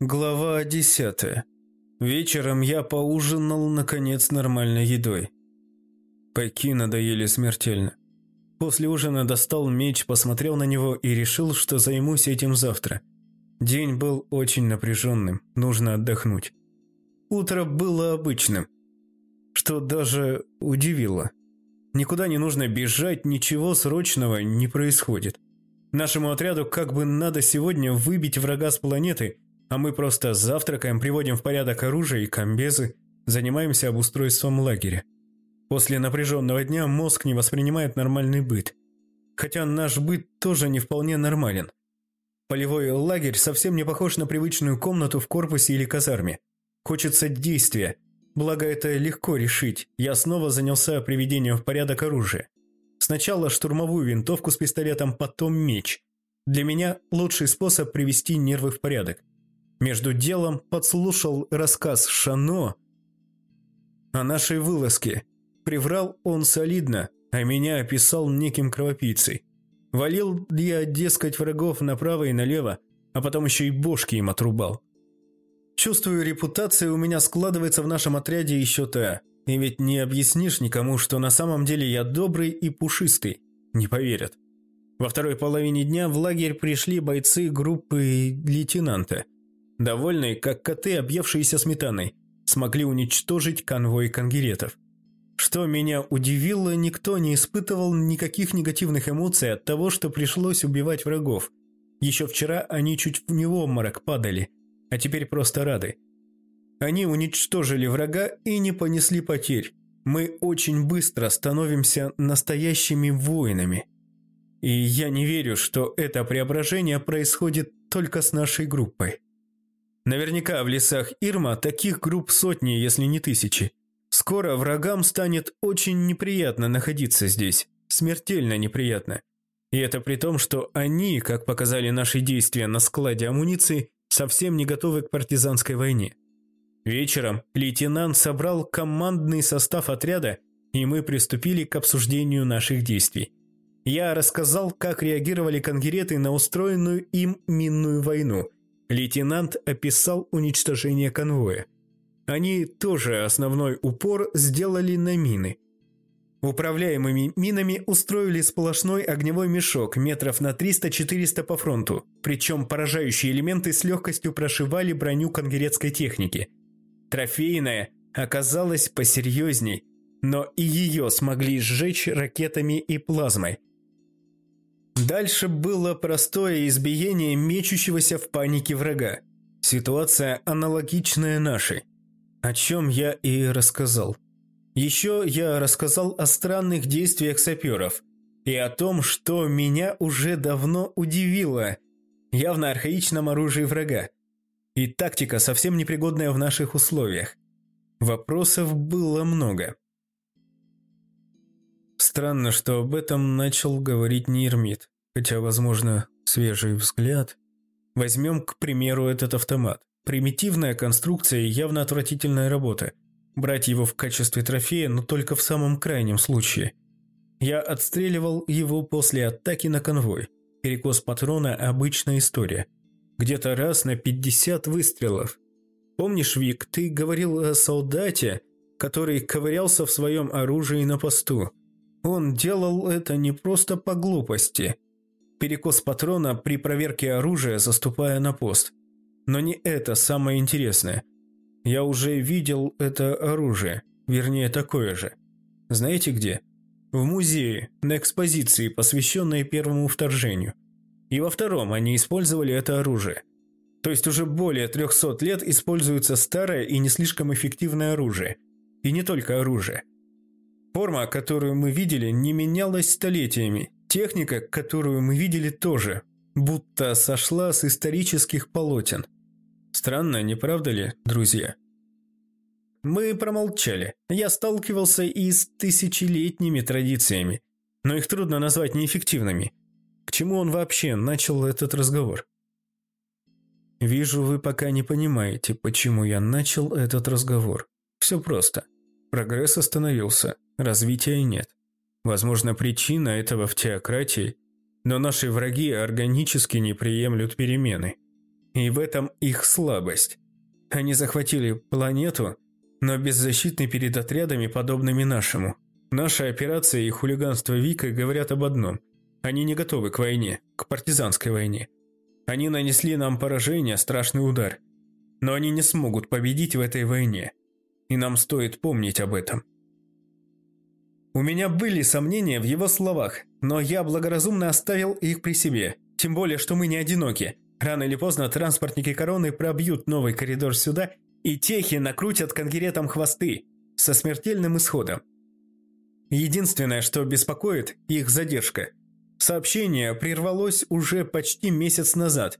Глава 10. Вечером я поужинал, наконец, нормальной едой. Пайки надоели смертельно. После ужина достал меч, посмотрел на него и решил, что займусь этим завтра. День был очень напряженным, нужно отдохнуть. Утро было обычным, что даже удивило. Никуда не нужно бежать, ничего срочного не происходит. Нашему отряду как бы надо сегодня выбить врага с планеты – а мы просто завтракаем, приводим в порядок оружие и комбезы, занимаемся обустройством лагеря. После напряженного дня мозг не воспринимает нормальный быт. Хотя наш быт тоже не вполне нормален. Полевой лагерь совсем не похож на привычную комнату в корпусе или казарме. Хочется действия. Благо это легко решить. Я снова занялся приведением в порядок оружия. Сначала штурмовую винтовку с пистолетом, потом меч. Для меня лучший способ привести нервы в порядок. Между делом подслушал рассказ Шано о нашей вылазке. Приврал он солидно, а меня описал неким кровопийцей. Валил я, дескать, врагов направо и налево, а потом еще и бошки им отрубал. Чувствую, репутация у меня складывается в нашем отряде еще та. И ведь не объяснишь никому, что на самом деле я добрый и пушистый. Не поверят. Во второй половине дня в лагерь пришли бойцы группы лейтенанта – довольные, как коты, объевшиеся сметаной, смогли уничтожить конвой конгеретов. Что меня удивило, никто не испытывал никаких негативных эмоций от того, что пришлось убивать врагов. Еще вчера они чуть в него обморок падали, а теперь просто рады. Они уничтожили врага и не понесли потерь. Мы очень быстро становимся настоящими воинами. И я не верю, что это преображение происходит только с нашей группой. Наверняка в лесах Ирма таких групп сотни, если не тысячи. Скоро врагам станет очень неприятно находиться здесь. Смертельно неприятно. И это при том, что они, как показали наши действия на складе амуниции, совсем не готовы к партизанской войне. Вечером лейтенант собрал командный состав отряда, и мы приступили к обсуждению наших действий. Я рассказал, как реагировали конгереты на устроенную им минную войну – Лейтенант описал уничтожение конвоя. Они тоже основной упор сделали на мины. Управляемыми минами устроили сплошной огневой мешок метров на 300-400 по фронту, причем поражающие элементы с легкостью прошивали броню конгерецкой техники. Трофейная оказалась посерьезней, но и ее смогли сжечь ракетами и плазмой. Дальше было простое избиение мечущегося в панике врага. Ситуация аналогичная нашей. О чем я и рассказал. Еще я рассказал о странных действиях саперов и о том, что меня уже давно удивило. Явно архаичном оружии врага. И тактика совсем непригодная в наших условиях. Вопросов было много. Странно, что об этом начал говорить Нирмит, хотя, возможно, свежий взгляд. Возьмем, к примеру, этот автомат. Примитивная конструкция и явно отвратительная работа. Брать его в качестве трофея, но только в самом крайнем случае. Я отстреливал его после атаки на конвой. Перекос патрона – обычная история. Где-то раз на 50 выстрелов. Помнишь, Вик, ты говорил о солдате, который ковырялся в своем оружии на посту? Он делал это не просто по глупости. Перекос патрона при проверке оружия, заступая на пост. Но не это самое интересное. Я уже видел это оружие, вернее такое же. Знаете где? В музее, на экспозиции, посвященной первому вторжению. И во втором они использовали это оружие. То есть уже более 300 лет используется старое и не слишком эффективное оружие. И не только оружие – Форма, которую мы видели, не менялась столетиями. Техника, которую мы видели, тоже. Будто сошла с исторических полотен. Странно, не правда ли, друзья? Мы промолчали. Я сталкивался и с тысячелетними традициями, но их трудно назвать неэффективными. К чему он вообще начал этот разговор? Вижу, вы пока не понимаете, почему я начал этот разговор. Все просто. Прогресс остановился. Развития нет. Возможно, причина этого в теократии, но наши враги органически не приемлют перемены. И в этом их слабость. Они захватили планету, но беззащитны перед отрядами, подобными нашему. Наша операция и хулиганство Вика говорят об одном. Они не готовы к войне, к партизанской войне. Они нанесли нам поражение, страшный удар. Но они не смогут победить в этой войне. И нам стоит помнить об этом. У меня были сомнения в его словах, но я благоразумно оставил их при себе. Тем более, что мы не одиноки. Рано или поздно транспортники короны пробьют новый коридор сюда, и техи накрутят конкретом хвосты со смертельным исходом. Единственное, что беспокоит, их задержка. Сообщение прервалось уже почти месяц назад.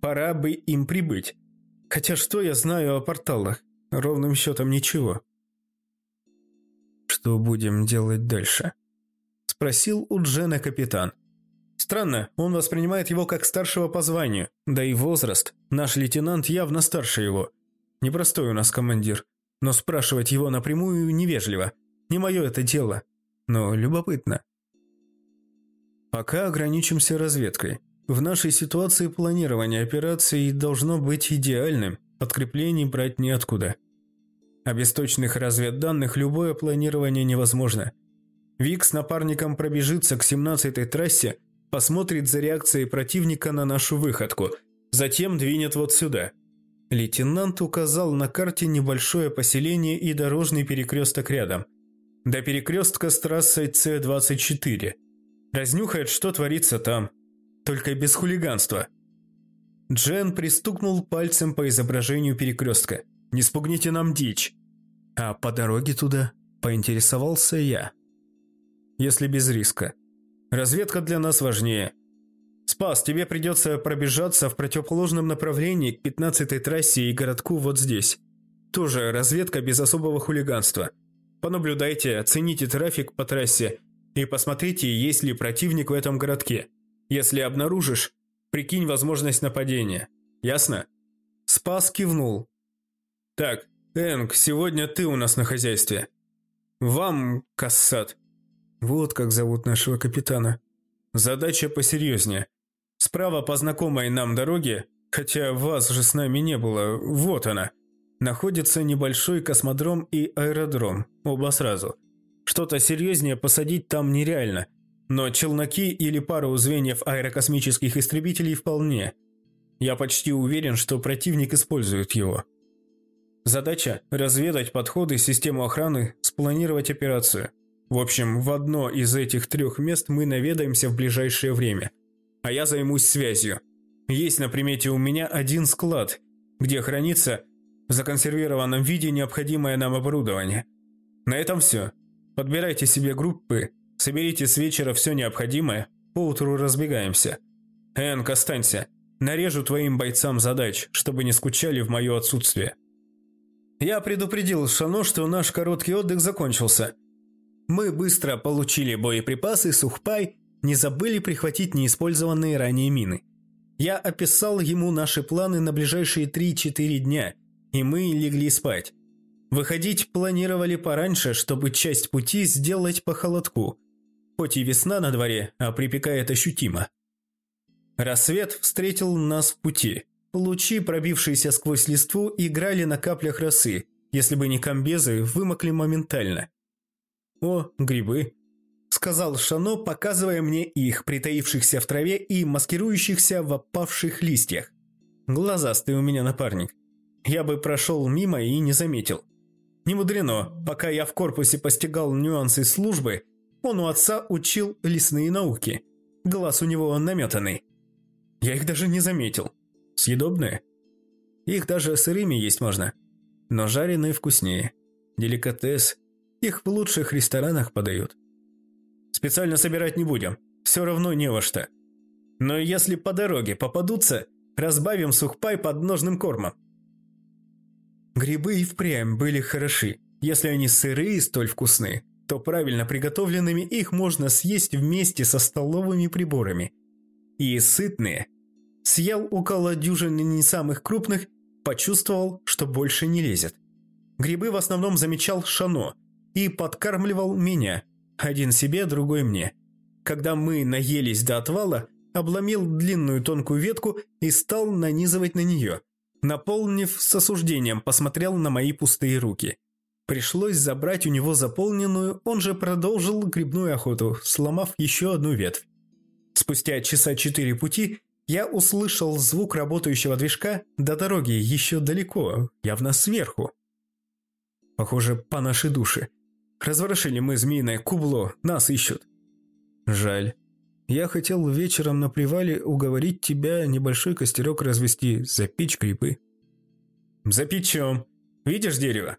Пора бы им прибыть. Хотя что я знаю о порталах? Ровным счетом ничего. «Что будем делать дальше?» – спросил у Джена капитан. Странно, он воспринимает его как старшего по званию, да и возраст. Наш лейтенант явно старше его. Непростой у нас командир, но спрашивать его напрямую невежливо. Не мое это дело, но любопытно. Пока ограничимся разведкой. В нашей ситуации планирование операции должно быть идеальным, подкреплений брать неоткуда. А без точных разведданных любое планирование невозможно. Вик с напарником пробежится к 17-й трассе, посмотрит за реакцией противника на нашу выходку, затем двинет вот сюда. Лейтенант указал на карте небольшое поселение и дорожный перекресток рядом. До перекрестка с трассой С-24. Разнюхает, что творится там. Только без хулиганства. Джен пристукнул пальцем по изображению перекрестка. «Не спугните нам дичь!» А по дороге туда поинтересовался я. Если без риска. Разведка для нас важнее. Спас, тебе придется пробежаться в противоположном направлении к 15-й трассе и городку вот здесь. Тоже разведка без особого хулиганства. Понаблюдайте, оцените трафик по трассе и посмотрите, есть ли противник в этом городке. Если обнаружишь, прикинь возможность нападения. Ясно? Спас кивнул. Так, «Энг, сегодня ты у нас на хозяйстве. Вам, Кассат». Вот как зовут нашего капитана. Задача посерьезнее. Справа по знакомой нам дороге, хотя вас же с нами не было, вот она. Находится небольшой космодром и аэродром, оба сразу. Что-то серьезнее посадить там нереально, но челноки или пару звеньев аэрокосмических истребителей вполне. Я почти уверен, что противник использует его. Задача – разведать подходы, систему охраны, спланировать операцию. В общем, в одно из этих трех мест мы наведаемся в ближайшее время. А я займусь связью. Есть на примете у меня один склад, где хранится в законсервированном виде необходимое нам оборудование. На этом все. Подбирайте себе группы, соберите с вечера все необходимое, поутру разбегаемся. Энк, останься. Нарежу твоим бойцам задач, чтобы не скучали в мое отсутствие. Я предупредил Шано, что наш короткий отдых закончился. Мы быстро получили боеприпасы, сухпай, не забыли прихватить неиспользованные ранее мины. Я описал ему наши планы на ближайшие 3-4 дня, и мы легли спать. Выходить планировали пораньше, чтобы часть пути сделать по холодку. Хоть и весна на дворе, а припекает ощутимо. Рассвет встретил нас в пути – Лучи, пробившиеся сквозь листву, играли на каплях росы. Если бы не комбезы, вымокли моментально. «О, грибы!» – сказал Шано, показывая мне их, притаившихся в траве и маскирующихся в опавших листьях. Глазастый у меня напарник. Я бы прошел мимо и не заметил. Не мудрено, пока я в корпусе постигал нюансы службы, он у отца учил лесные науки. Глаз у него наметанный. Я их даже не заметил. Съедобные? Их даже сырыми есть можно. Но жареные вкуснее. Деликатес. Их в лучших ресторанах подают. Специально собирать не будем. Все равно не во что. Но если по дороге попадутся, разбавим сухпай подножным кормом. Грибы и впрямь были хороши. Если они сырые и столь вкусны, то правильно приготовленными их можно съесть вместе со столовыми приборами. И сытные – Съел около дюжины не самых крупных, почувствовал, что больше не лезет. Грибы в основном замечал Шано и подкармливал меня, один себе, другой мне. Когда мы наелись до отвала, обломил длинную тонкую ветку и стал нанизывать на нее. Наполнив с осуждением, посмотрел на мои пустые руки. Пришлось забрать у него заполненную, он же продолжил грибную охоту, сломав еще одну ветвь. Спустя часа четыре пути я услышал звук работающего движка, до дороги еще далеко, явно сверху. Похоже, по нашей душе. Разворошили мы змеиное кубло, нас ищут. Жаль. Я хотел вечером на привале уговорить тебя небольшой костерок развести, запечь грибы. Запечем. Видишь дерево?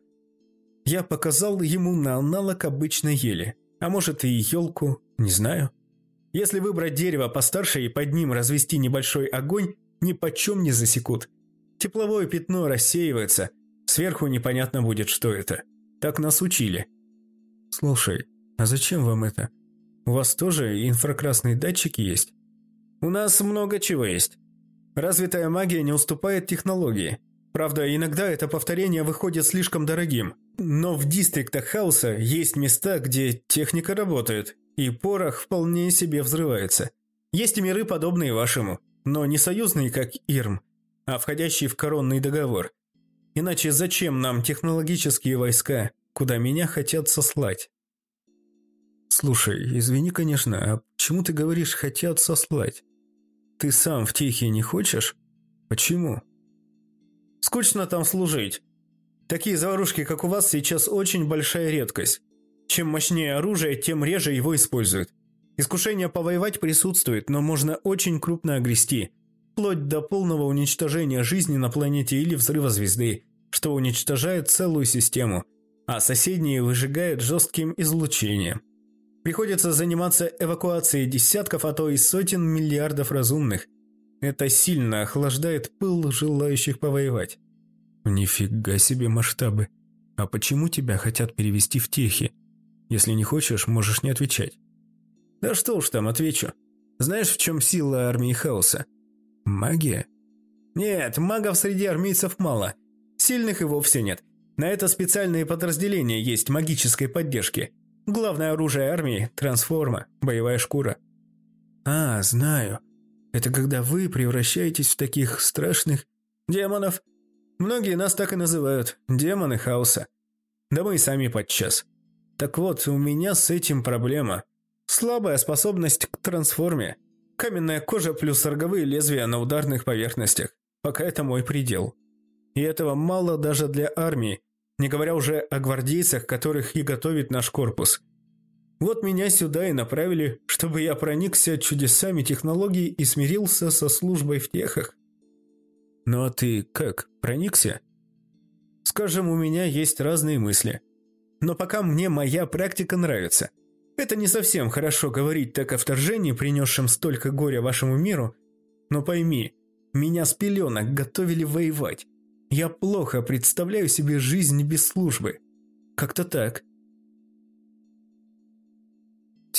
Я показал ему на аналог обычной ели. А может и елку, не знаю. Если выбрать дерево постарше и под ним развести небольшой огонь, ни почем не засекут. Тепловое пятно рассеивается, сверху непонятно будет, что это. Так нас учили. Слушай, а зачем вам это? У вас тоже инфракрасные датчики есть? У нас много чего есть. Развитая магия не уступает технологии. Правда, иногда это повторение выходит слишком дорогим. Но в дистриктах хаоса есть места, где техника работает, и порох вполне себе взрывается. Есть и миры, подобные вашему, но не союзные, как Ирм, а входящие в коронный договор. Иначе зачем нам технологические войска, куда меня хотят сослать? «Слушай, извини, конечно, а почему ты говоришь «хотят сослать»? Ты сам в Тихе не хочешь? Почему?» «Скучно там служить. Такие заварушки, как у вас, сейчас очень большая редкость. Чем мощнее оружие, тем реже его используют. Искушение повоевать присутствует, но можно очень крупно огрести, вплоть до полного уничтожения жизни на планете или взрыва звезды, что уничтожает целую систему, а соседние выжигают жестким излучением. Приходится заниматься эвакуацией десятков, а то и сотен миллиардов разумных. Это сильно охлаждает пыл желающих повоевать. Нифига себе масштабы. А почему тебя хотят перевести в техи? Если не хочешь, можешь не отвечать. Да что уж там, отвечу. Знаешь, в чем сила армии хаоса? Магия? Нет, магов среди армейцев мало. Сильных и вовсе нет. На это специальные подразделения есть магической поддержки. Главное оружие армии – трансформа, боевая шкура. А, знаю. Это когда вы превращаетесь в таких страшных демонов. Многие нас так и называют – демоны хаоса. Да мы и сами подчас. Так вот, у меня с этим проблема. Слабая способность к трансформе. Каменная кожа плюс роговые лезвия на ударных поверхностях. Пока это мой предел. И этого мало даже для армии, не говоря уже о гвардейцах, которых и готовит наш корпус. Вот меня сюда и направили, чтобы я проникся чудесами технологий и смирился со службой в техах. Ну а ты как, проникся? Скажем, у меня есть разные мысли. Но пока мне моя практика нравится. Это не совсем хорошо говорить так о вторжении, принесшем столько горя вашему миру, но пойми, меня с пеленок готовили воевать. Я плохо представляю себе жизнь без службы. Как-то так.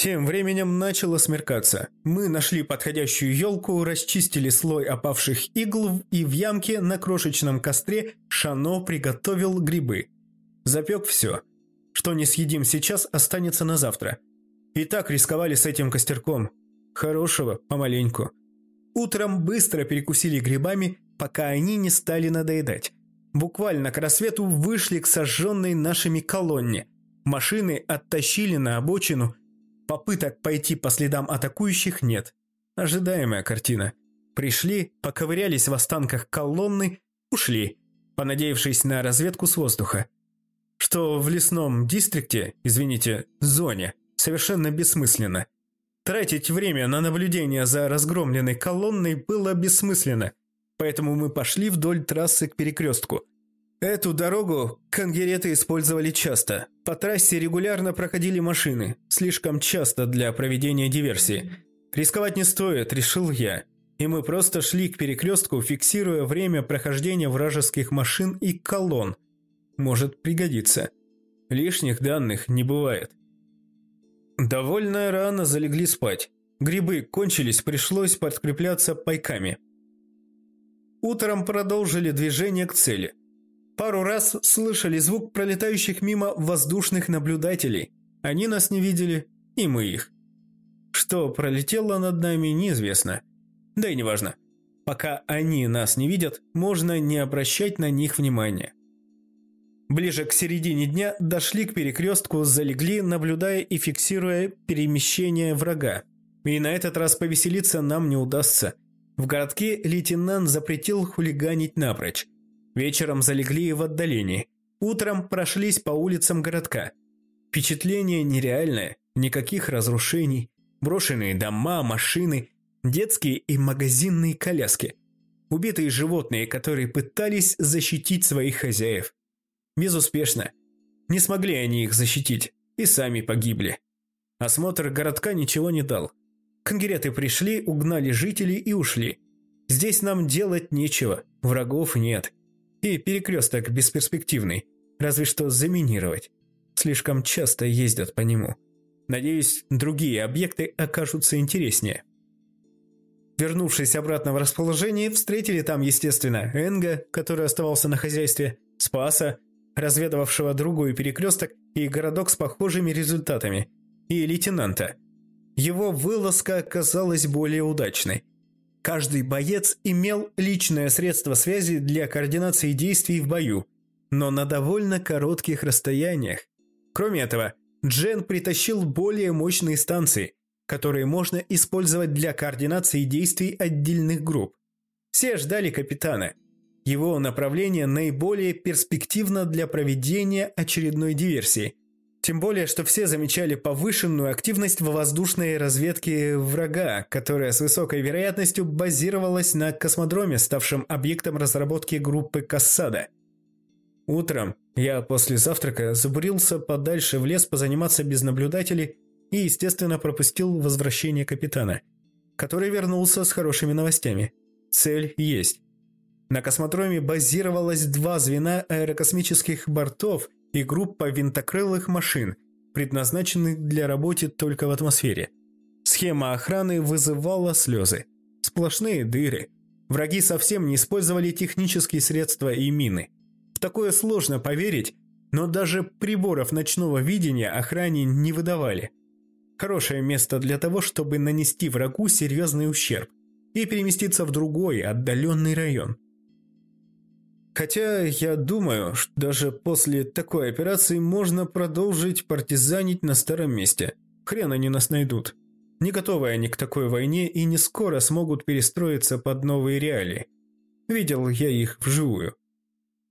Тем временем начало смеркаться. Мы нашли подходящую елку, расчистили слой опавших игл и в ямке на крошечном костре Шано приготовил грибы. Запек все. Что не съедим сейчас, останется на завтра. И так рисковали с этим костерком. Хорошего, помаленьку. Утром быстро перекусили грибами, пока они не стали надоедать. Буквально к рассвету вышли к сожженной нашими колонне. Машины оттащили на обочину. Попыток пойти по следам атакующих нет. Ожидаемая картина. Пришли, поковырялись в останках колонны, ушли, понадеявшись на разведку с воздуха. Что в лесном дистрикте, извините, зоне, совершенно бессмысленно. Тратить время на наблюдение за разгромленной колонной было бессмысленно – поэтому мы пошли вдоль трассы к перекрестку. Эту дорогу конгереты использовали часто. По трассе регулярно проходили машины, слишком часто для проведения диверсии. Рисковать не стоит, решил я. И мы просто шли к перекрестку, фиксируя время прохождения вражеских машин и колонн. Может пригодиться. Лишних данных не бывает. Довольно рано залегли спать. Грибы кончились, пришлось подкрепляться пайками. Утром продолжили движение к цели. Пару раз слышали звук пролетающих мимо воздушных наблюдателей. Они нас не видели, и мы их. Что пролетело над нами, неизвестно. Да и неважно. Пока они нас не видят, можно не обращать на них внимания. Ближе к середине дня дошли к перекрестку, залегли, наблюдая и фиксируя перемещение врага. И на этот раз повеселиться нам не удастся. В городке лейтенант запретил хулиганить напрочь. Вечером залегли в отдалении. Утром прошлись по улицам городка. Впечатление нереальное, никаких разрушений, брошенные дома, машины, детские и магазинные коляски. Убитые животные, которые пытались защитить своих хозяев. Безуспешно. Не смогли они их защитить и сами погибли. Осмотр городка ничего не дал. Конгереты пришли, угнали жителей и ушли. Здесь нам делать нечего, врагов нет. И перекресток бесперспективный, разве что заминировать. Слишком часто ездят по нему. Надеюсь, другие объекты окажутся интереснее. Вернувшись обратно в расположение, встретили там, естественно, Энга, который оставался на хозяйстве, Спаса, разведывавшего другой перекресток и городок с похожими результатами, и лейтенанта. Его вылазка оказалась более удачной. Каждый боец имел личное средство связи для координации действий в бою, но на довольно коротких расстояниях. Кроме этого, Джен притащил более мощные станции, которые можно использовать для координации действий отдельных групп. Все ждали капитана – его направление наиболее перспективно для проведения очередной диверсии. Тем более, что все замечали повышенную активность в воздушной разведке врага, которая с высокой вероятностью базировалась на космодроме, ставшем объектом разработки группы Кассада. Утром я после завтрака забурился подальше в лес позаниматься без наблюдателей и, естественно, пропустил возвращение капитана, который вернулся с хорошими новостями. Цель есть. На космодроме базировалось два звена аэрокосмических бортов и группа винтокрылых машин, предназначенных для работы только в атмосфере. Схема охраны вызывала слезы. Сплошные дыры. Враги совсем не использовали технические средства и мины. В такое сложно поверить, но даже приборов ночного видения охране не выдавали. Хорошее место для того, чтобы нанести врагу серьезный ущерб и переместиться в другой, отдаленный район – Хотя я думаю, что даже после такой операции можно продолжить партизанить на старом месте. Хрен они нас найдут. Не готовы они к такой войне и не скоро смогут перестроиться под новые реалии. Видел я их вживую.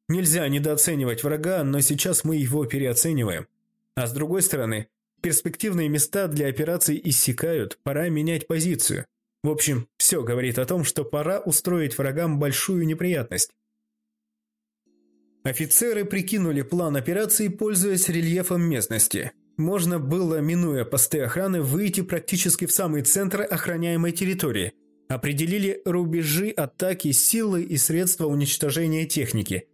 Нельзя недооценивать врага, но сейчас мы его переоцениваем. А с другой стороны, перспективные места для операций иссякают, пора менять позицию. В общем, все говорит о том, что пора устроить врагам большую неприятность. Офицеры прикинули план операции, пользуясь рельефом местности. Можно было, минуя посты охраны, выйти практически в самый центр охраняемой территории. Определили рубежи атаки, силы и средства уничтожения техники.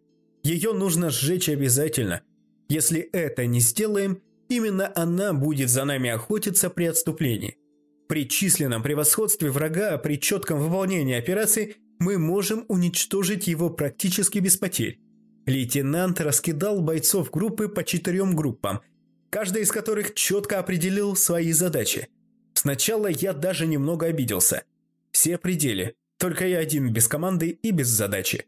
Ее нужно сжечь обязательно. Если это не сделаем, именно она будет за нами охотиться при отступлении. При численном превосходстве врага, при четком выполнении операции, мы можем уничтожить его практически без потерь. Лейтенант раскидал бойцов группы по четырем группам, каждая из которых четко определил свои задачи. Сначала я даже немного обиделся. Все пределы, только я один без команды и без задачи.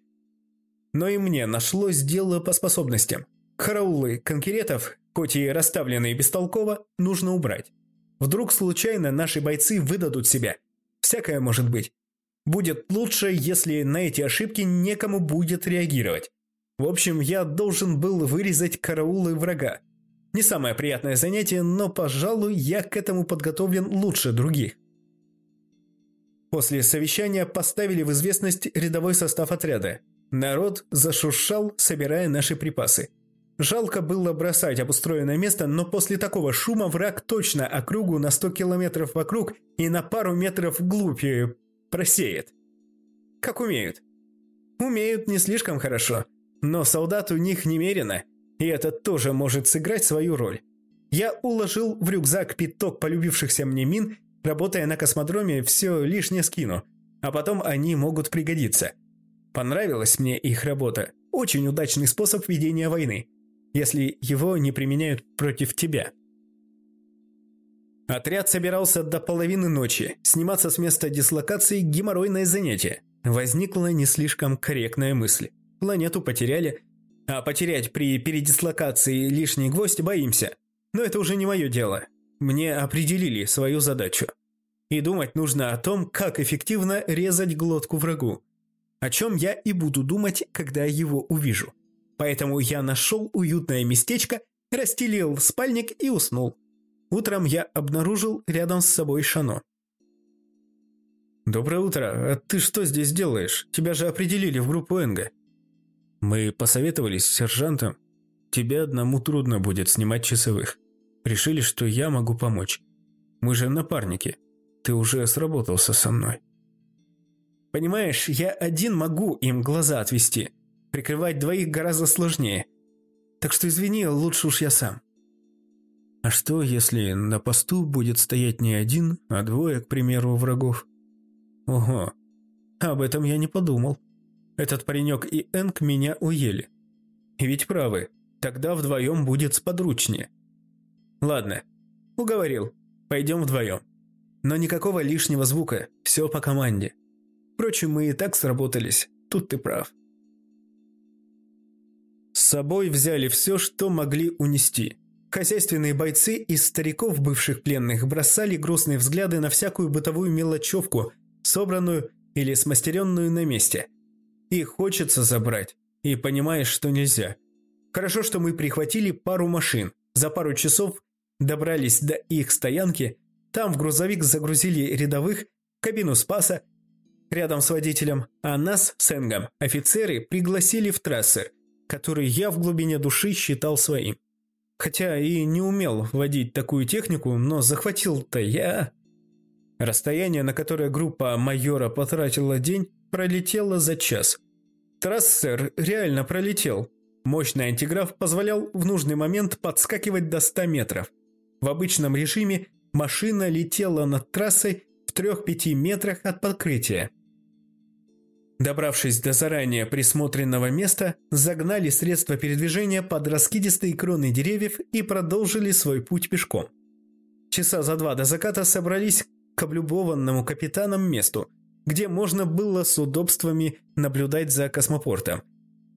Но и мне нашлось дело по способностям. Караулы конкретов, хоть и расставленные бестолково, нужно убрать. Вдруг случайно наши бойцы выдадут себя. Всякое может быть. Будет лучше, если на эти ошибки некому будет реагировать. В общем, я должен был вырезать караулы врага. Не самое приятное занятие, но, пожалуй, я к этому подготовлен лучше других. После совещания поставили в известность рядовой состав отряда. Народ зашуршал, собирая наши припасы. Жалко было бросать обустроенное место, но после такого шума враг точно округу на 100 километров вокруг и на пару метров вглубь просеет. Как умеют. Умеют не слишком хорошо. Но солдат у них немерено, и это тоже может сыграть свою роль. Я уложил в рюкзак пяток полюбившихся мне мин, работая на космодроме, все лишнее скину, а потом они могут пригодиться. Понравилась мне их работа. Очень удачный способ ведения войны, если его не применяют против тебя. Отряд собирался до половины ночи. Сниматься с места дислокации – геморройное занятие. Возникла не слишком корректная мысль. Планету потеряли, а потерять при передислокации лишний гвоздь боимся. Но это уже не мое дело. Мне определили свою задачу. И думать нужно о том, как эффективно резать глотку врагу. О чем я и буду думать, когда его увижу. Поэтому я нашел уютное местечко, расстелил спальник и уснул. Утром я обнаружил рядом с собой Шано. «Доброе утро. А ты что здесь делаешь? Тебя же определили в группу Энга». «Мы посоветовались с сержантом. Тебе одному трудно будет снимать часовых. Решили, что я могу помочь. Мы же напарники. Ты уже сработался со мной». «Понимаешь, я один могу им глаза отвести. Прикрывать двоих гораздо сложнее. Так что извини, лучше уж я сам». А что, если на посту будет стоять не один, а двое, к примеру, врагов? Ого, об этом я не подумал. Этот паренек и Энк меня уели. Ведь правы, тогда вдвоем будет сподручнее. Ладно, уговорил, пойдем вдвоем. Но никакого лишнего звука, все по команде. Впрочем, мы и так сработались, тут ты прав. С собой взяли все, что могли унести – Хозяйственные бойцы из стариков бывших пленных бросали грустные взгляды на всякую бытовую мелочевку, собранную или смастеренную на месте. И хочется забрать, и понимаешь, что нельзя. Хорошо, что мы прихватили пару машин. За пару часов добрались до их стоянки, там в грузовик загрузили рядовых, кабину спаса, рядом с водителем, а нас с Энгом офицеры пригласили в трассер, который я в глубине души считал своим. Хотя и не умел водить такую технику, но захватил-то я. Расстояние, на которое группа майора потратила день, пролетело за час. Трассер реально пролетел. Мощный антиграф позволял в нужный момент подскакивать до 100 метров. В обычном режиме машина летела над трассой в 3-5 метрах от покрытия. Добравшись до заранее присмотренного места, загнали средства передвижения под раскидистые кроны деревьев и продолжили свой путь пешком. Часа за два до заката собрались к облюбованному капитаном месту, где можно было с удобствами наблюдать за космопортом.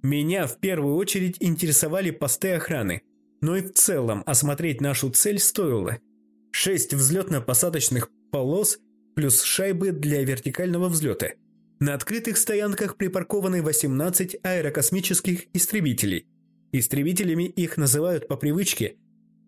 Меня в первую очередь интересовали посты охраны, но и в целом осмотреть нашу цель стоило. Шесть взлетно-посадочных полос плюс шайбы для вертикального взлета – на открытых стоянках припаркованы 18 аэрокосмических истребителей. Истребителями их называют по привычке.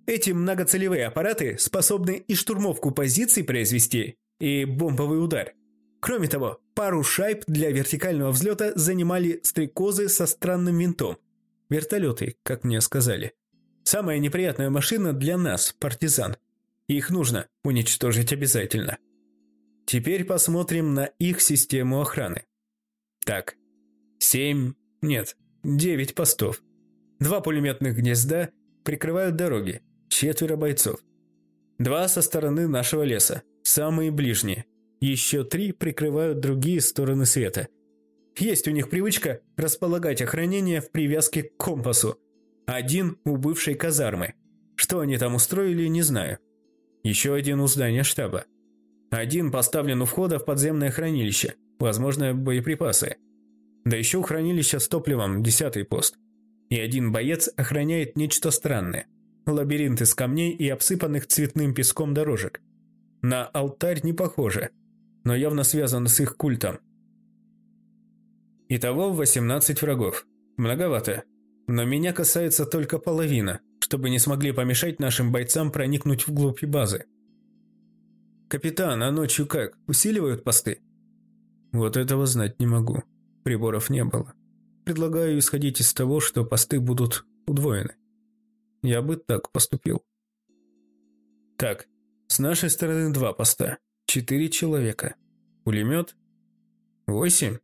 Эти многоцелевые аппараты способны и штурмовку позиций произвести, и бомбовый удар. Кроме того, пару шайб для вертикального взлета занимали стрекозы со странным винтом. Вертолеты, как мне сказали. Самая неприятная машина для нас, партизан. Их нужно уничтожить обязательно. Теперь посмотрим на их систему охраны. Так, семь, нет, девять постов. Два пулеметных гнезда прикрывают дороги, четверо бойцов. Два со стороны нашего леса, самые ближние. Еще три прикрывают другие стороны света. Есть у них привычка располагать охранение в привязке к компасу. Один у бывшей казармы. Что они там устроили, не знаю. Еще один у здания штаба. Один поставлен у входа в подземное хранилище, возможно, боеприпасы. Да еще у хранилища с топливом десятый пост. И один боец охраняет нечто странное. Лабиринт из камней и обсыпанных цветным песком дорожек. На алтарь не похоже, но явно связан с их культом. Итого 18 врагов. Многовато. Но меня касается только половина, чтобы не смогли помешать нашим бойцам проникнуть вглубь базы. «Капитан, а ночью как? Усиливают посты?» «Вот этого знать не могу. Приборов не было. Предлагаю исходить из того, что посты будут удвоены. Я бы так поступил». «Так, с нашей стороны два поста. Четыре человека. Пулемет? Восемь?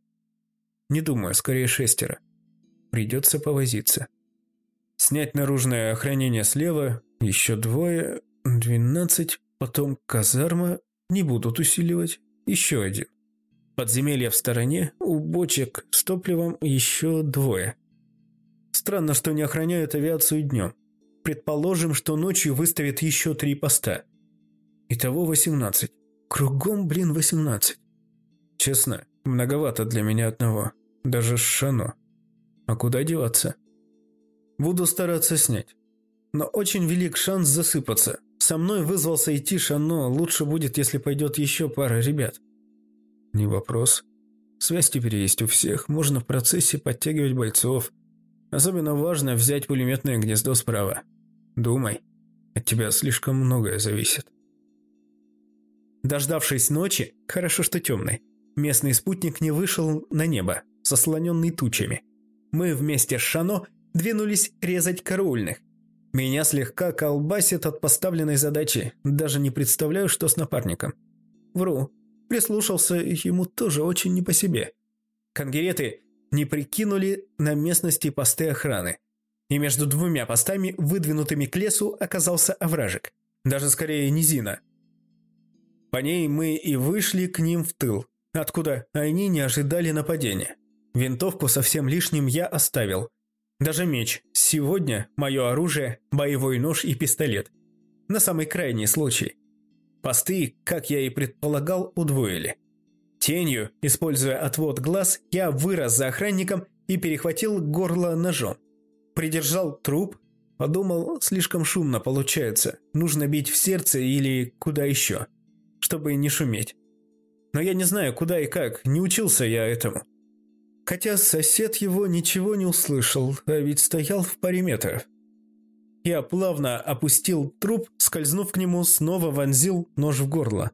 Не думаю, скорее шестеро. Придется повозиться. Снять наружное охранение слева, еще двое, двенадцать, Потом казарма, не будут усиливать, еще один. Подземелье в стороне, у бочек с топливом еще двое. Странно, что не охраняют авиацию днем. Предположим, что ночью выставят еще три поста. Итого 18. Кругом, блин, 18. Честно, многовато для меня одного. Даже Шано. А куда деваться? Буду стараться снять. Но очень велик шанс засыпаться. Со мной вызвался идти Шано, лучше будет, если пойдет еще пара ребят. Не вопрос. Связь теперь есть у всех, можно в процессе подтягивать бойцов. Особенно важно взять пулеметное гнездо справа. Думай, от тебя слишком многое зависит. Дождавшись ночи, хорошо что темной, местный спутник не вышел на небо, заслоненный тучами. Мы вместе с Шано двинулись резать караульных. Меня слегка колбасит от поставленной задачи, даже не представляю, что с напарником. Вру, прислушался, ему тоже очень не по себе. Конгереты не прикинули на местности посты охраны. И между двумя постами, выдвинутыми к лесу, оказался овражек. Даже скорее низина. По ней мы и вышли к ним в тыл, откуда они не ожидали нападения. Винтовку совсем лишним я оставил. Даже меч. Сегодня мое оружие – боевой нож и пистолет. На самый крайний случай. Посты, как я и предполагал, удвоили. Тенью, используя отвод глаз, я вырос за охранником и перехватил горло ножом. Придержал труп, подумал, слишком шумно получается, нужно бить в сердце или куда еще, чтобы не шуметь. Но я не знаю, куда и как, не учился я этому. Хотя сосед его ничего не услышал, а ведь стоял в паре метров. Я плавно опустил труп, скользнув к нему, снова вонзил нож в горло.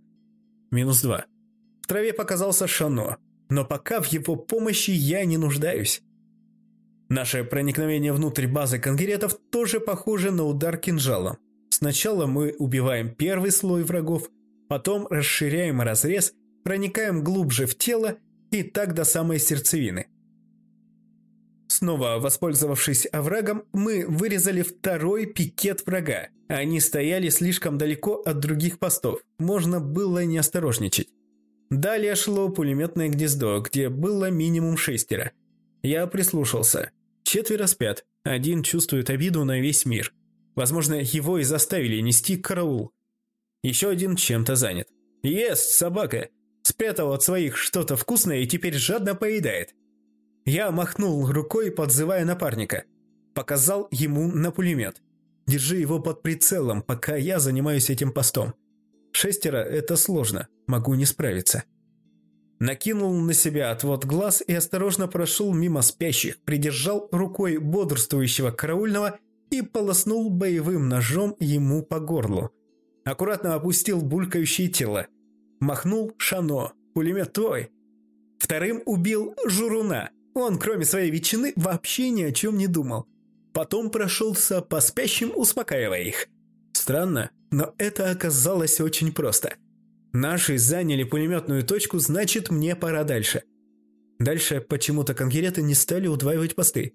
Минус два. В траве показался Шано, но пока в его помощи я не нуждаюсь. Наше проникновение внутрь базы конгеретов тоже похоже на удар кинжалом. Сначала мы убиваем первый слой врагов, потом расширяем разрез, проникаем глубже в тело и так до самой сердцевины. Снова воспользовавшись оврагом, мы вырезали второй пикет врага. Они стояли слишком далеко от других постов, можно было не осторожничать. Далее шло пулеметное гнездо, где было минимум шестеро. Я прислушался. Четверо спят, один чувствует обиду на весь мир. Возможно, его и заставили нести караул. Еще один чем-то занят. Ест собака! Спрятал от своих что-то вкусное и теперь жадно поедает. Я махнул рукой, подзывая напарника. Показал ему на пулемет. Держи его под прицелом, пока я занимаюсь этим постом. Шестеро – это сложно, могу не справиться. Накинул на себя отвод глаз и осторожно прошел мимо спящих, придержал рукой бодрствующего караульного и полоснул боевым ножом ему по горлу. Аккуратно опустил булькающее тело. Махнул Шано. Пулемет твой. Вторым убил Журуна. Он, кроме своей ветчины, вообще ни о чем не думал. Потом прошелся по спящим, успокаивая их. Странно, но это оказалось очень просто. Наши заняли пулеметную точку, значит, мне пора дальше. Дальше почему-то конкуrenты не стали удваивать посты.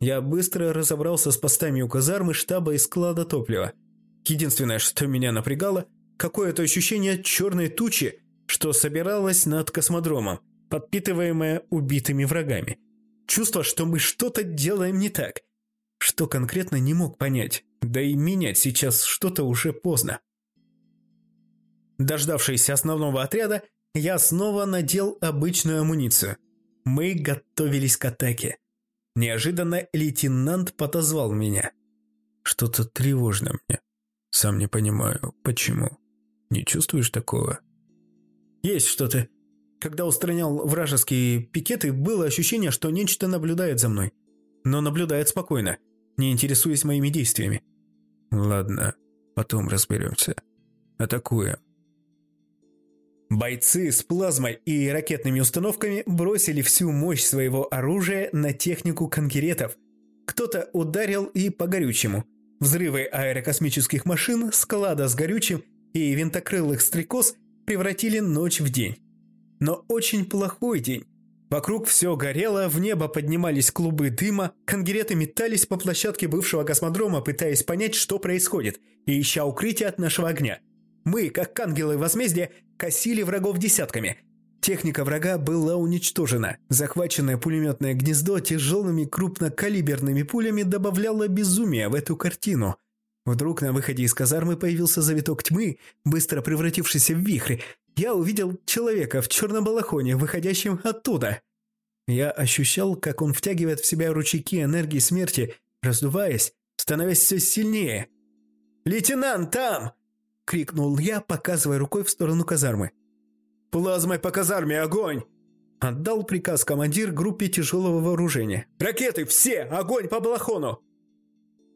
Я быстро разобрался с постами у казармы, штаба и склада топлива. Единственное, что меня напрягало, какое-то ощущение черной тучи, что собиралось над космодромом, подпитываемое убитыми врагами. Чувство, что мы что-то делаем не так. Что конкретно не мог понять, да и менять сейчас что-то уже поздно. Дождавшись основного отряда, я снова надел обычную амуницию. Мы готовились к атаке. Неожиданно лейтенант подозвал меня. Что-то тревожно мне. Сам не понимаю, почему. Не чувствуешь такого? Есть что-то. Когда устранял вражеские пикеты, было ощущение, что нечто наблюдает за мной. Но наблюдает спокойно, не интересуясь моими действиями. Ладно, потом разберемся. Атакуем. Бойцы с плазмой и ракетными установками бросили всю мощь своего оружия на технику конкеретов. Кто-то ударил и по горючему – Взрывы аэрокосмических машин, склада с горючим и винтокрылых стрекоз превратили ночь в день. Но очень плохой день. Вокруг все горело, в небо поднимались клубы дыма, конгереты метались по площадке бывшего космодрома, пытаясь понять, что происходит, и ища укрытие от нашего огня. Мы, как ангелы возмездия, косили врагов десятками, Техника врага была уничтожена. Захваченное пулеметное гнездо тяжелыми крупнокалиберными пулями добавляло безумия в эту картину. Вдруг на выходе из казармы появился завиток тьмы, быстро превратившийся в вихрь. Я увидел человека в черном балахоне, выходящем оттуда. Я ощущал, как он втягивает в себя ручейки энергии смерти, раздуваясь, становясь все сильнее. «Лейтенант, там!» – крикнул я, показывая рукой в сторону казармы. «Плазмой по казарме, огонь!» Отдал приказ командир группе тяжелого вооружения. «Ракеты, все! Огонь по балахону!»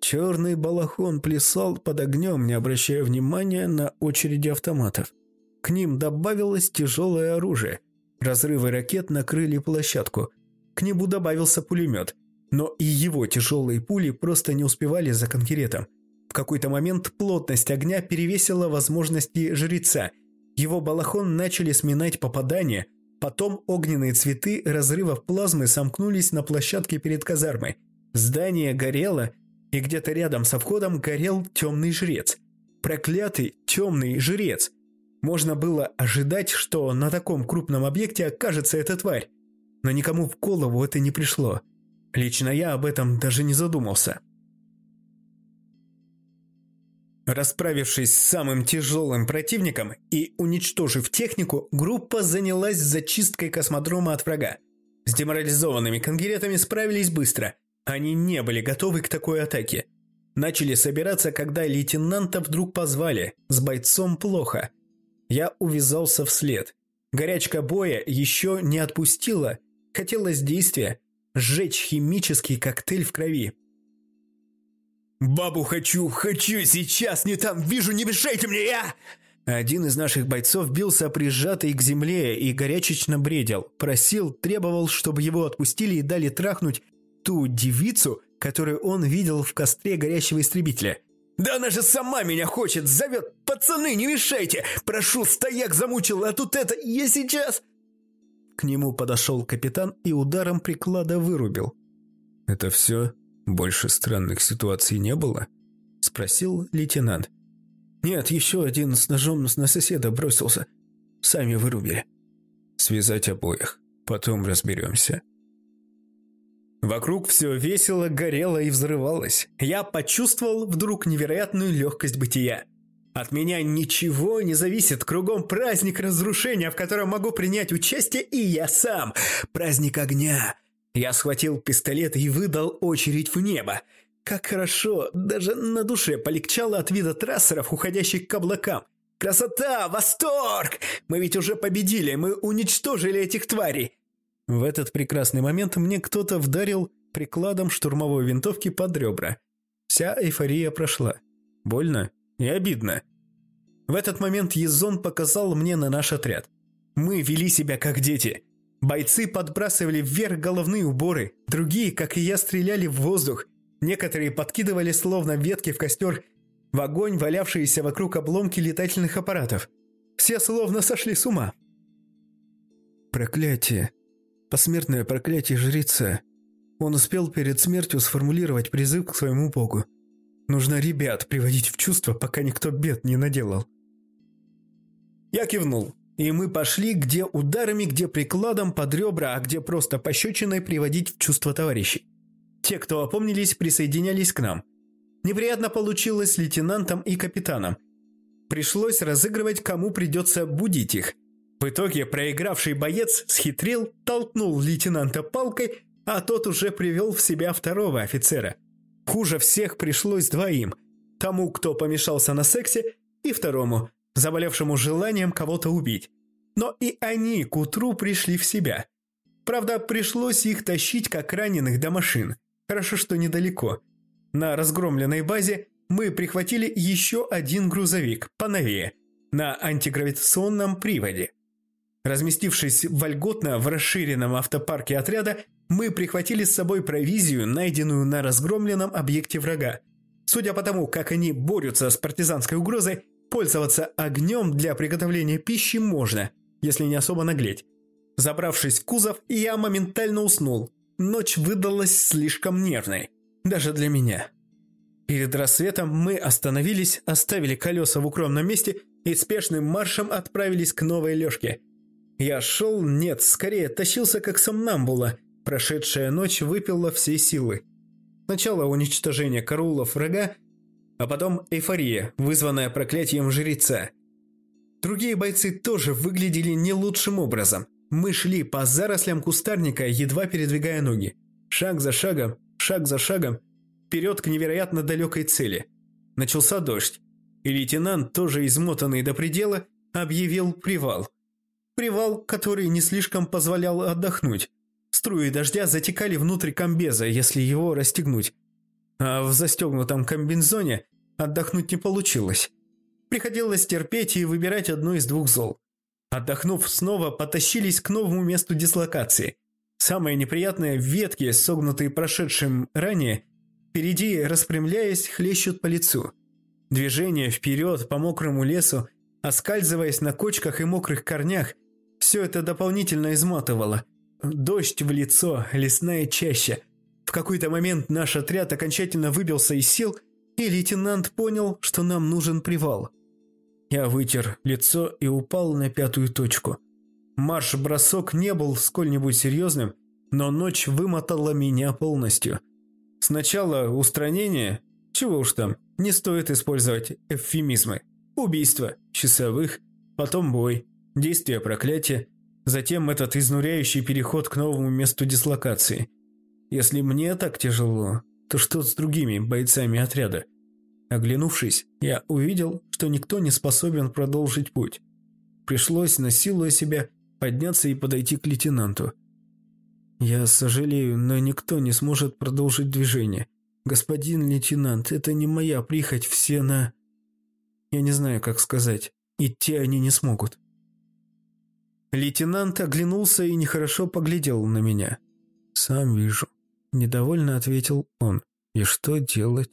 Черный балахон плясал под огнем, не обращая внимания на очереди автоматов. К ним добавилось тяжелое оружие. Разрывы ракет накрыли площадку. К нему добавился пулемет. Но и его тяжелые пули просто не успевали за конкретом. В какой-то момент плотность огня перевесила возможности жреца. Его балахон начали сминать попадания, потом огненные цветы разрывов плазмы сомкнулись на площадке перед казармой. Здание горело, и где-то рядом со входом горел темный жрец. Проклятый темный жрец. Можно было ожидать, что на таком крупном объекте окажется эта тварь. Но никому в голову это не пришло. Лично я об этом даже не задумался. Расправившись с самым тяжелым противником и уничтожив технику, группа занялась зачисткой космодрома от врага. С деморализованными конгеретами справились быстро – они не были готовы к такой атаке. Начали собираться, когда лейтенанта вдруг позвали. С бойцом плохо. Я увязался вслед. Горячка боя еще не отпустила. Хотелось действия. Сжечь химический коктейль в крови. «Бабу хочу, хочу, сейчас не там вижу, не мешайте мне, я!» Один из наших бойцов бился прижатый к земле и горячечно бредил. Просил, требовал, чтобы его отпустили и дали трахнуть ту девицу, которую он видел в костре горящего истребителя. «Да она же сама меня хочет, зовет! Пацаны, не мешайте! Прошу, стояк замучил, а тут это, я сейчас...» К нему подошел капитан и ударом приклада вырубил. «Это все? Больше странных ситуаций не было?» – спросил лейтенант. «Нет, еще один с ножом на соседа бросился. Сами вырубили». «Связать обоих, потом разберемся», Вокруг все весело, горело и взрывалось. Я почувствовал вдруг невероятную легкость бытия. От меня ничего не зависит, кругом праздник разрушения, в котором могу принять участие и я сам. Праздник огня. Я схватил пистолет и выдал очередь в небо. Как хорошо, даже на душе полегчало от вида трассеров, уходящих к облакам. Красота, восторг! Мы ведь уже победили, мы уничтожили этих тварей. В этот прекрасный момент мне кто-то вдарил прикладом штурмовой винтовки под ребра. Вся эйфория прошла. Больно и обидно. В этот момент Езон показал мне на наш отряд. Мы вели себя как дети. Бойцы подбрасывали вверх головные уборы, другие, как и я, стреляли в воздух. Некоторые подкидывали словно ветки в костер в огонь, валявшиеся вокруг обломки летательных аппаратов. Все словно сошли с ума. Проклятие. Посмертное проклятие жреца. Он успел перед смертью сформулировать призыв к своему богу. Нужно ребят приводить в чувство, пока никто бед не наделал. Я кивнул, и мы пошли где ударами, где прикладом под ребра, а где просто пощечиной приводить в чувство товарищей. Те, кто опомнились, присоединялись к нам. Неприятно получилось лейтенантом и капитаном. Пришлось разыгрывать, кому придется будить их. В итоге проигравший боец схитрил, толкнул лейтенанта палкой, а тот уже привел в себя второго офицера. Хуже всех пришлось двоим. Тому, кто помешался на сексе, и второму, заболевшему желанием кого-то убить. Но и они к утру пришли в себя. Правда, пришлось их тащить как раненых до машин. Хорошо, что недалеко. На разгромленной базе мы прихватили еще один грузовик, поновее, на антигравитационном приводе. Разместившись вольготно в расширенном автопарке отряда, мы прихватили с собой провизию, найденную на разгромленном объекте врага. Судя по тому, как они борются с партизанской угрозой, пользоваться огнем для приготовления пищи можно, если не особо наглеть. Забравшись в кузов, я моментально уснул. Ночь выдалась слишком нервной. Даже для меня. Перед рассветом мы остановились, оставили колеса в укромном месте и спешным маршем отправились к новой лёжке – я шел, нет, скорее тащился как сомнамбула. Прошедшая ночь выпила все силы. Начало уничтожения караулов врага а потом эйфория, вызванная проклятием жреца. Другие бойцы тоже выглядели не лучшим образом. Мы шли по зарослям кустарника, едва передвигая ноги. Шаг за шагом, шаг за шагом, вперед к невероятно далекой цели. Начался дождь, и лейтенант, тоже измотанный до предела, объявил привал. Привал, который не слишком позволял отдохнуть. Струи дождя затекали внутрь комбеза, если его расстегнуть. А в застегнутом комбинзоне отдохнуть не получилось. Приходилось терпеть и выбирать одно из двух зол. Отдохнув снова, потащились к новому месту дислокации. Самое неприятное – ветки, согнутые прошедшим ранее, впереди, распрямляясь, хлещут по лицу. Движение вперед по мокрому лесу, оскальзываясь на кочках и мокрых корнях, все это дополнительно изматывало. Дождь в лицо, лесная чаща. В какой-то момент наш отряд окончательно выбился из сил, и лейтенант понял, что нам нужен привал. Я вытер лицо и упал на пятую точку. Марш-бросок не был сколь-нибудь серьезным, но ночь вымотала меня полностью. Сначала устранение, чего уж там, не стоит использовать эвфемизмы. Убийство, часовых, потом бой, действие проклятия, затем этот изнуряющий переход к новому месту дислокации. Если мне так тяжело, то что с другими бойцами отряда? Оглянувшись, я увидел, что никто не способен продолжить путь. Пришлось, насилуя себя, подняться и подойти к лейтенанту. «Я сожалею, но никто не сможет продолжить движение. Господин лейтенант, это не моя прихоть, все на...» Я не знаю, как сказать. Идти они не смогут. Лейтенант оглянулся и нехорошо поглядел на меня. «Сам вижу», – недовольно ответил он. «И что делать?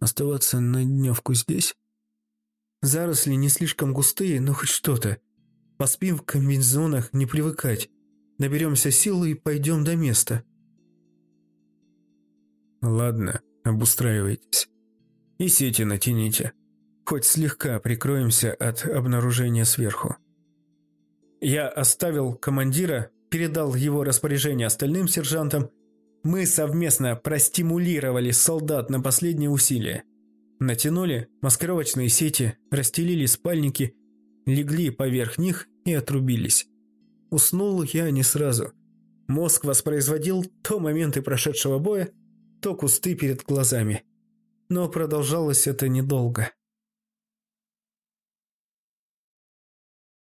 Оставаться на дневку здесь?» «Заросли не слишком густые, но хоть что-то. Поспим в комбинезонах, не привыкать. Наберемся силы и пойдем до места». «Ладно, обустраивайтесь. И сети натяните. Хоть слегка прикроемся от обнаружения сверху». Я оставил командира, передал его распоряжение остальным сержантам. Мы совместно простимулировали солдат на последние усилия. Натянули маскировочные сети, расстелили спальники, легли поверх них и отрубились. Уснул я не сразу. Мозг воспроизводил то моменты прошедшего боя, то кусты перед глазами. Но продолжалось это недолго.